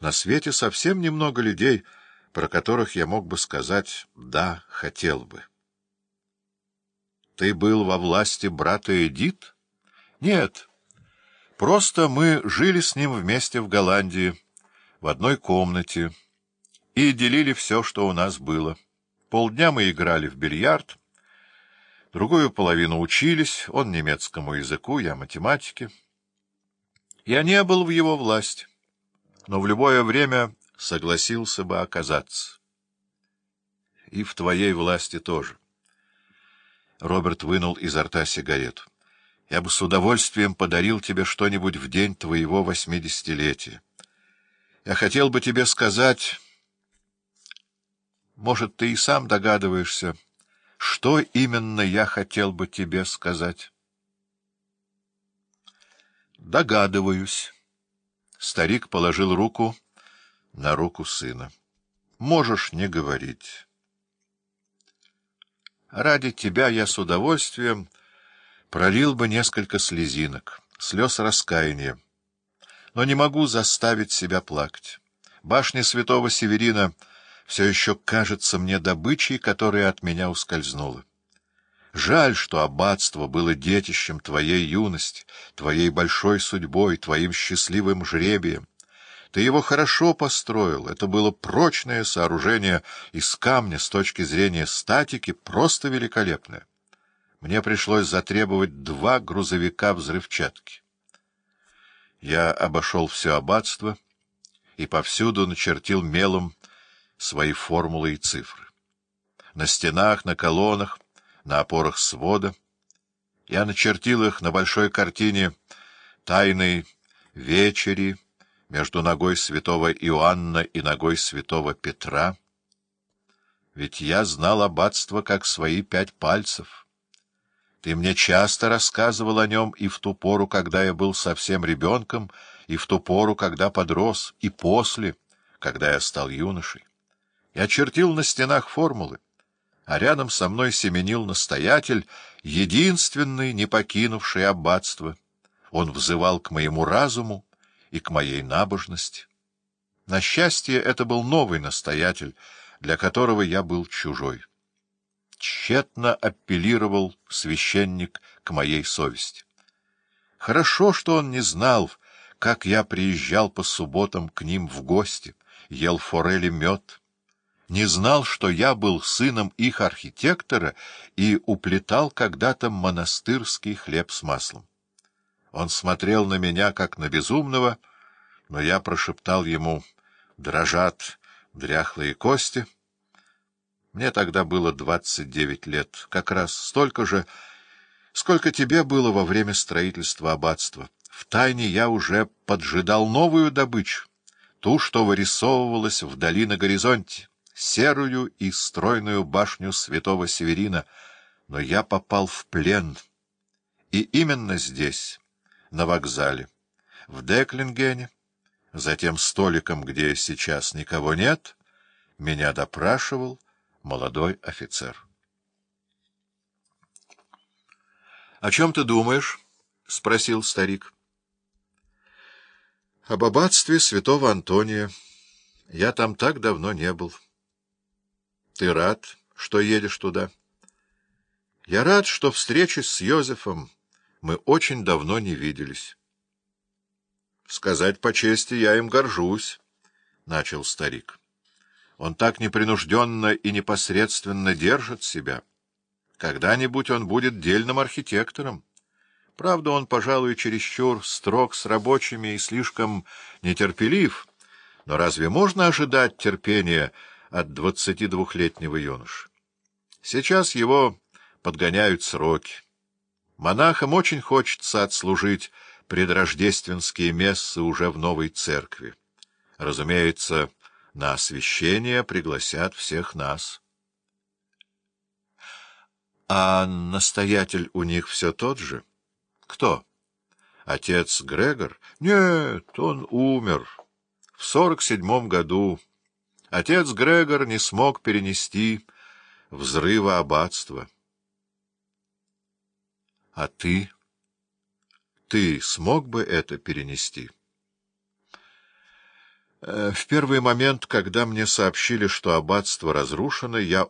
На свете совсем немного людей, про которых я мог бы сказать «да, хотел бы». Ты был во власти брата Эдит? Нет. Просто мы жили с ним вместе в Голландии, в одной комнате, и делили все, что у нас было. Полдня мы играли в бильярд, другую половину учились, он немецкому языку, я математике. Я не был в его власти но в любое время согласился бы оказаться. И в твоей власти тоже. Роберт вынул изо рта сигарету. Я бы с удовольствием подарил тебе что-нибудь в день твоего восьмидесятилетия. Я хотел бы тебе сказать... Может, ты и сам догадываешься, что именно я хотел бы тебе сказать? Догадываюсь. Старик положил руку на руку сына. — Можешь не говорить. Ради тебя я с удовольствием пролил бы несколько слезинок, слез раскаяния. Но не могу заставить себя плакать. Башня святого Северина все еще кажется мне добычей, которая от меня ускользнула. Жаль, что аббатство было детищем твоей юности, твоей большой судьбой, твоим счастливым жребием. Ты его хорошо построил, это было прочное сооружение из камня с точки зрения статики, просто великолепное. Мне пришлось затребовать два грузовика взрывчатки. Я обошел все аббатство и повсюду начертил мелом свои формулы и цифры. На стенах, на колоннах — на опорах свода. Я начертил их на большой картине «Тайной вечери» между ногой святого Иоанна и ногой святого Петра. Ведь я знал аббатство как свои пять пальцев. Ты мне часто рассказывал о нем и в ту пору, когда я был совсем ребенком, и в ту пору, когда подрос, и после, когда я стал юношей. Я чертил на стенах формулы а рядом со мной семенил настоятель, единственный, не покинувший аббатство. Он взывал к моему разуму и к моей набожности. На счастье, это был новый настоятель, для которого я был чужой. Тщетно апеллировал священник к моей совести. Хорошо, что он не знал, как я приезжал по субботам к ним в гости, ел форели мед, не знал, что я был сыном их архитектора и уплетал когда-то монастырский хлеб с маслом. Он смотрел на меня, как на безумного, но я прошептал ему «дрожат дряхлые кости». Мне тогда было двадцать девять лет, как раз столько же, сколько тебе было во время строительства аббатства. Втайне я уже поджидал новую добычу, ту, что вырисовывалась вдали на горизонте серую и стройную башню святого Северина, но я попал в плен. И именно здесь, на вокзале, в Деклингене, за тем столиком, где сейчас никого нет, меня допрашивал молодой офицер. — О чем ты думаешь? — спросил старик. — Об аббатстве святого Антония. Я там так давно не был. — ты рад, что едешь туда? Я рад, что встречусь с Йозефом. Мы очень давно не виделись. Сказать по чести, я им горжусь, — начал старик. Он так непринужденно и непосредственно держит себя. Когда-нибудь он будет дельным архитектором. Правда, он, пожалуй, чересчур строг с рабочими и слишком нетерпелив. Но разве можно ожидать терпения от двадцати двухлетнего юноши. Сейчас его подгоняют сроки. Монахам очень хочется отслужить предрождественские мессы уже в новой церкви. Разумеется, на освящение пригласят всех нас. А настоятель у них все тот же? Кто? Отец Грегор? Нет, он умер в сорок седьмом году. Отец Грегор не смог перенести взрыва аббатства. — А ты? Ты смог бы это перенести? — Э, в первый момент, когда мне сообщили, что аббатство разрушено, я